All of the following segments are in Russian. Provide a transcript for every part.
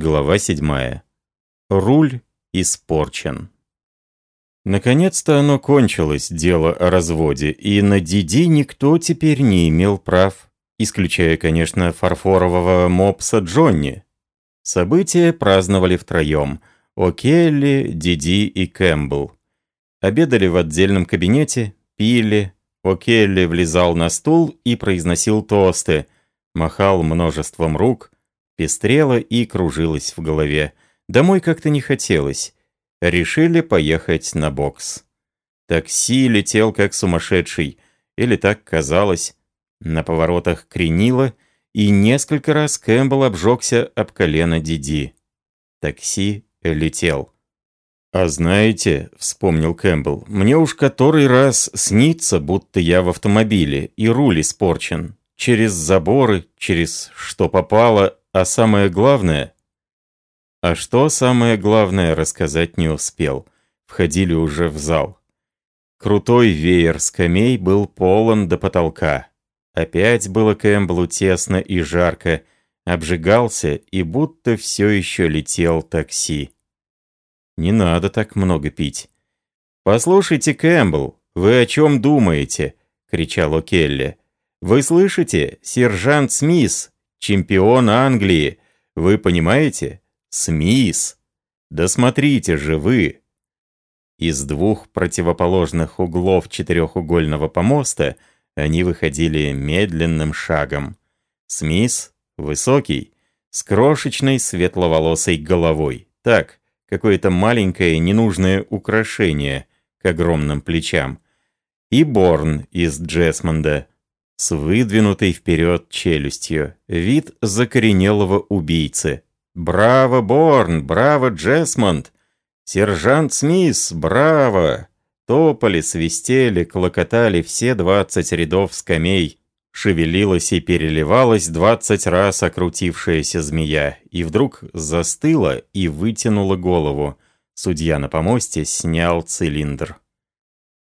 Глава 7. Руль испорчен. Наконец-то оно кончилось, дело о разводе, и на Диди никто теперь не имел прав, исключая, конечно, фарфорового мопса Джонни. События праздновали втроем – О'Келли, Диди и Кэмпбелл. Обедали в отдельном кабинете, пили. О'Келли влезал на стул и произносил тосты, махал множеством рук – пестрела и кружилась в голове. Домой как-то не хотелось. Решили поехать на бокс. Такси летел как сумасшедший, или так казалось. На поворотах кренило, и несколько раз Кэмпбелл обжегся об колено Диди. Такси летел. «А знаете, — вспомнил Кэмпбелл, — мне уж который раз снится, будто я в автомобиле, и руль испорчен. Через заборы, через что попало, а самое главное... А что самое главное, рассказать не успел. Входили уже в зал. Крутой веер скамей был полон до потолка. Опять было Кэмпбеллу тесно и жарко, обжигался и будто все еще летел такси. Не надо так много пить. «Послушайте, Кэмпбелл, вы о чем думаете?» — кричал О'Келли. «Вы слышите, сержант Смис Чемпион Англии. Вы понимаете? Смис. Да смотрите же вы. Из двух противоположных углов четырехугольного помоста они выходили медленным шагом. Смис, высокий, с крошечной светловолосой головой. Так, какое-то маленькое ненужное украшение к огромным плечам. И Борн из Джесмонда, с выдвинутой вперед челюстью. Вид закоренелого убийцы. «Браво, Борн! Браво, Джесмонд! Сержант Смис! Браво!» Топали, свистели, клокотали все двадцать рядов скамей. Шевелилась и переливалась двадцать раз окрутившаяся змея. И вдруг застыла и вытянула голову. Судья на помосте снял цилиндр.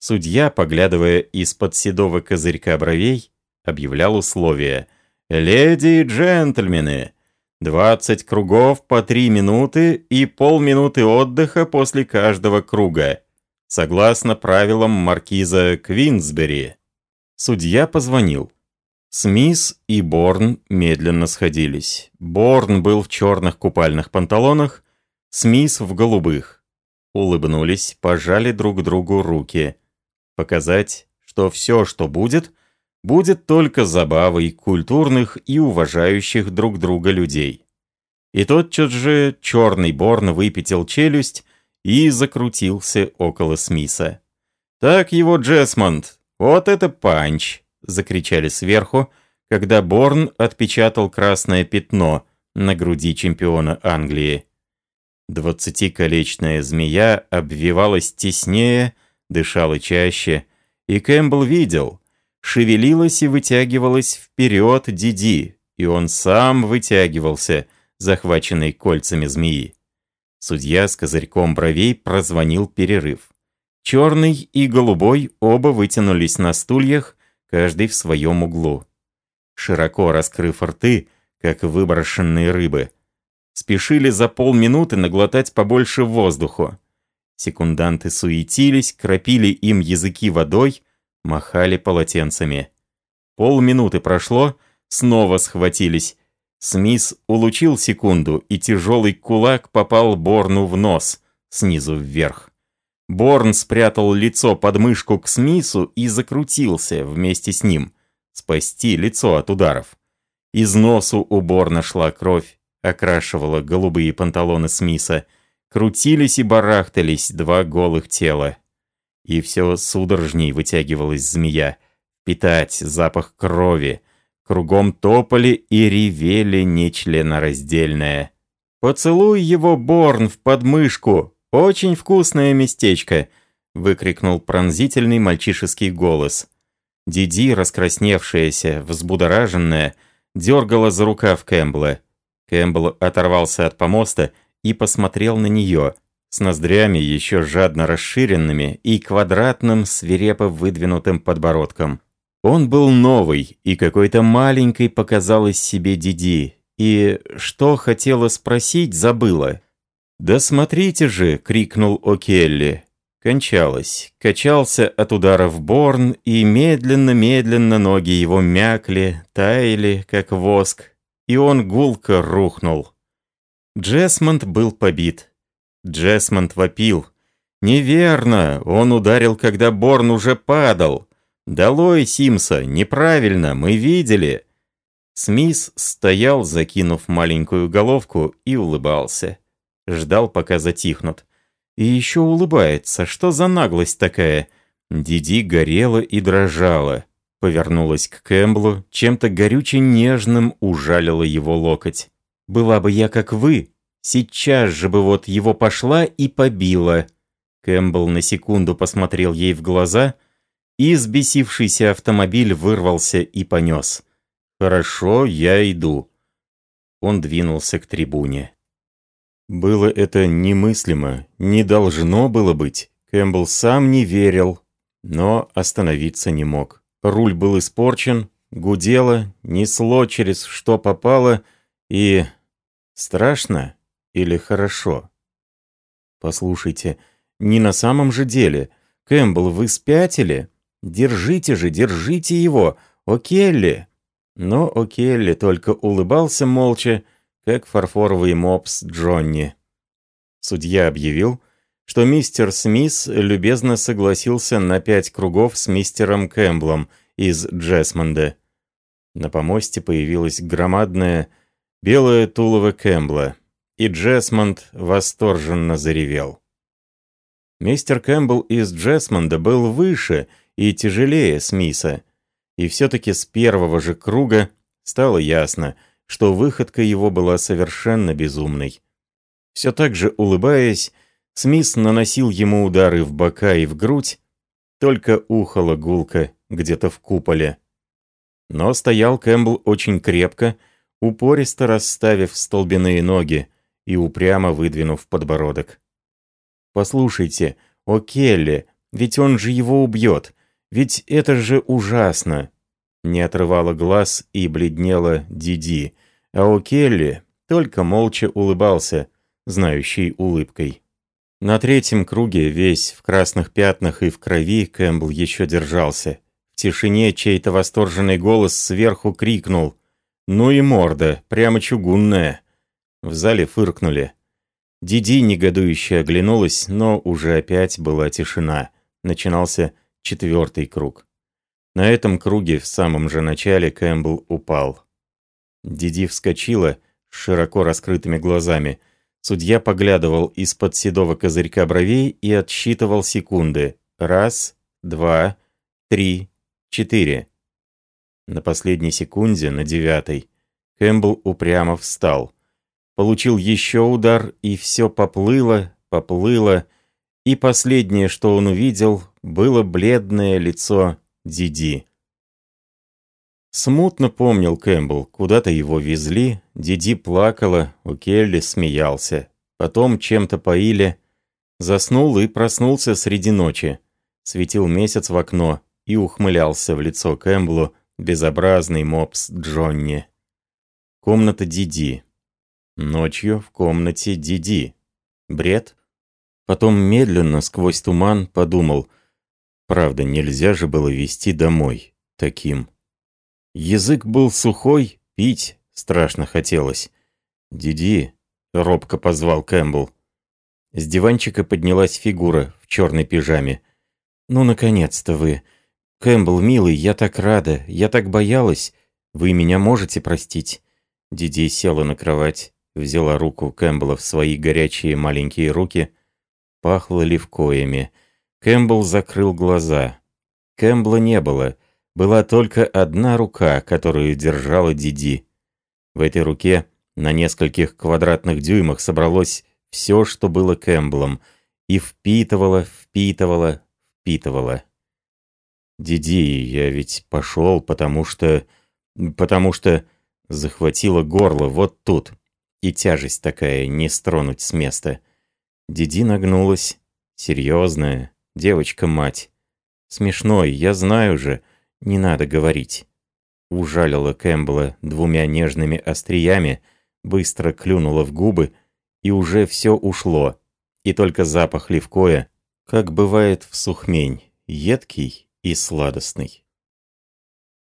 Судья, поглядывая из-под седого козырька бровей, объявлял условия. «Леди и джентльмены, 20 кругов по 3 минуты и полминуты отдыха после каждого круга, согласно правилам маркиза Квинсбери». Судья позвонил. Смис и Борн медленно сходились. Борн был в черных купальных панталонах, Смис в голубых. Улыбнулись, пожали друг другу руки показать, что все, что будет, будет только забавой культурных и уважающих друг друга людей. И тотчас же черный Борн выпятил челюсть и закрутился около Смиса. «Так его, Джесмонд, вот это панч!» — закричали сверху, когда Борн отпечатал красное пятно на груди чемпиона Англии. Двадцатиколечная змея обвивалась теснее, дышала чаще, и Кэмпбелл видел, шевелилась и вытягивалась вперед Диди, и он сам вытягивался, захваченный кольцами змеи. Судья с козырьком бровей прозвонил перерыв. Черный и голубой оба вытянулись на стульях, каждый в своем углу. Широко раскрыв рты, как выброшенные рыбы, спешили за полминуты наглотать побольше воздуху. Секунданты суетились, кропили им языки водой, махали полотенцами. Полминуты прошло, снова схватились. Смис улучил секунду, и тяжелый кулак попал Борну в нос, снизу вверх. Борн спрятал лицо под мышку к Смису и закрутился вместе с ним. Спасти лицо от ударов. Из носу у Борна шла кровь, окрашивала голубые панталоны Смиса — Крутились и барахтались два голых тела. И все судорожней вытягивалась змея. Питать запах крови. Кругом топали и ревели нечленораздельное. «Поцелуй его, Борн, в подмышку! Очень вкусное местечко!» выкрикнул пронзительный мальчишеский голос. Диди, раскрасневшаяся, взбудораженная, дергала за рукав Кэмпбелла. Кэмпбелл оторвался от помоста и посмотрел на нее, с ноздрями еще жадно расширенными и квадратным свирепо выдвинутым подбородком. Он был новый, и какой-то маленькой показалось себе Диди, И что хотела спросить, забыла. «Да смотрите же!» — крикнул О'Келли. Кончалось. Качался от удара в борн, и медленно-медленно ноги его мякли, таяли, как воск, и он гулко рухнул. Джесмонд был побит. Джесмонд вопил. «Неверно! Он ударил, когда Борн уже падал! Долой, Симса! Неправильно! Мы видели!» Смис стоял, закинув маленькую головку, и улыбался. Ждал, пока затихнут. И еще улыбается. Что за наглость такая? Диди горела и дрожала. Повернулась к Кэмблу, чем-то горюче нежным ужалила его локоть. «Была бы я как вы, сейчас же бы вот его пошла и побила». Кэмпбелл на секунду посмотрел ей в глаза, и сбесившийся автомобиль вырвался и понес. «Хорошо, я иду». Он двинулся к трибуне. Было это немыслимо, не должно было быть. Кэмпбелл сам не верил, но остановиться не мог. Руль был испорчен, гудело, несло через что попало, и... Страшно или хорошо? Послушайте, не на самом же деле. Кэмпбелл, вы спятили? Держите же, держите его, О'Келли!» Но О'Келли только улыбался молча, как фарфоровый мопс Джонни. Судья объявил, что мистер Смис любезно согласился на пять кругов с мистером Кэмблом из Джесмонда. На помосте появилась громадная белая тулово Кэмбла, и Джесмонд восторженно заревел. Мистер Кэмпбелл из Джесмонда был выше и тяжелее Смиса, и все-таки с первого же круга стало ясно, что выходка его была совершенно безумной. Все так же улыбаясь, Смис наносил ему удары в бока и в грудь, только ухала гулка где-то в куполе. Но стоял Кэмпбелл очень крепко, упористо расставив столбяные ноги и упрямо выдвинув подбородок. «Послушайте, о Келли, ведь он же его убьет. Ведь это же ужасно!» Не отрывала глаз и бледнела Диди, а у Келли только молча улыбался, знающий улыбкой. На третьем круге, весь в красных пятнах и в крови, Кэмпбелл еще держался. В тишине чей-то восторженный голос сверху крикнул «Ну и морда, прямо чугунная!» В зале фыркнули. Диди негодующе оглянулась, но уже опять была тишина. Начинался четвертый круг. На этом круге в самом же начале Кэмпбелл упал. Диди вскочила с широко раскрытыми глазами. Судья поглядывал из-под седого козырька бровей и отсчитывал секунды. Раз, два, три, четыре. На последней секунде, на девятой, Кэмпбелл упрямо встал. Получил еще удар, и все поплыло, поплыло, и последнее, что он увидел, было бледное лицо Диди. Смутно помнил Кэмпбелл, куда-то его везли, Диди плакала, у Келли смеялся. Потом чем-то поили. Заснул и проснулся среди ночи. Светил месяц в окно и ухмылялся в лицо Кэмпбеллу безобразный мопс Джонни. Комната Диди. Ночью в комнате Диди. Бред? Потом медленно сквозь туман подумал, правда, нельзя же было вести домой таким. Язык был сухой, пить страшно хотелось. «Диди», — робко позвал Кэмпбелл. С диванчика поднялась фигура в черной пижаме. «Ну, наконец-то вы. Кэмпбелл, милый, я так рада, я так боялась. Вы меня можете простить?» Диди села на кровать, взяла руку Кэмпбелла в свои горячие маленькие руки Пахло левкоями. Кэмпбелл закрыл глаза. Кэмпбелла не было. Была только одна рука, которую держала Диди. В этой руке на нескольких квадратных дюймах собралось все, что было Кэмпбеллом, и впитывало, впитывало, впитывало. «Диди, я ведь пошел, потому что... потому что...» Захватило горло вот тут. И тяжесть такая, не стронуть с места. Диди нагнулась. Серьезная. Девочка-мать. Смешной, я знаю же. Не надо говорить. ужалила Кэмпбелла двумя нежными остриями, быстро клюнула в губы, и уже все ушло. И только запах левкоя, как бывает в сухмень, едкий и сладостный.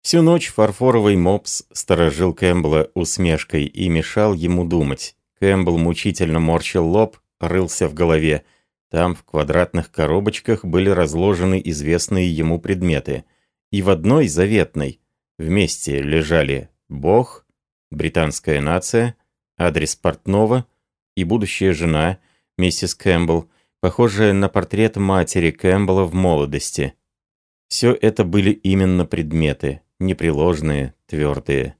Всю ночь фарфоровый мопс сторожил Кэмпбелла усмешкой и мешал ему думать. Кэмпбелл мучительно морщил лоб, рылся в голове. Там в квадратных коробочках были разложены известные ему предметы. И в одной заветной вместе лежали Бог, британская нация, адрес портного и будущая жена, миссис Кэмпбелл, похожая на портрет матери Кэмпбелла в молодости. Все это были именно предметы, непреложные, твердые.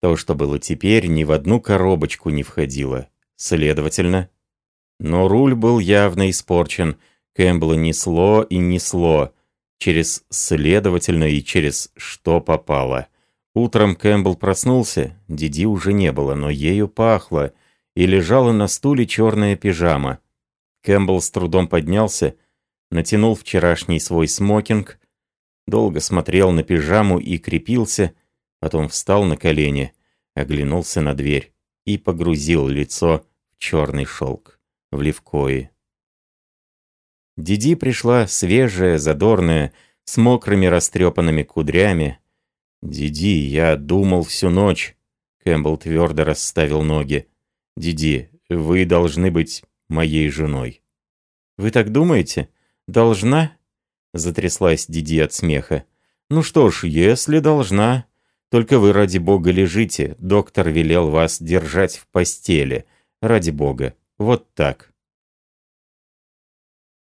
То, что было теперь, ни в одну коробочку не входило. Следовательно. Но руль был явно испорчен. Кэмпбелла несло и несло. Через «следовательно» и через «что попало». Утром Кэмпбелл проснулся, Диди уже не было, но ею пахло, и лежала на стуле черная пижама. Кэмпбелл с трудом поднялся, натянул вчерашний свой смокинг, долго смотрел на пижаму и крепился, потом встал на колени, оглянулся на дверь и погрузил лицо в черный шелк, в левкои. Диди пришла свежая, задорная, с мокрыми растрепанными кудрями. «Диди, я думал всю ночь», — Кэмпбелл твердо расставил ноги. «Диди, вы должны быть моей женой». «Вы так думаете? Должна?» Затряслась Диди от смеха. «Ну что ж, если должна. Только вы, ради бога, лежите. Доктор велел вас держать в постели. Ради бога. Вот так».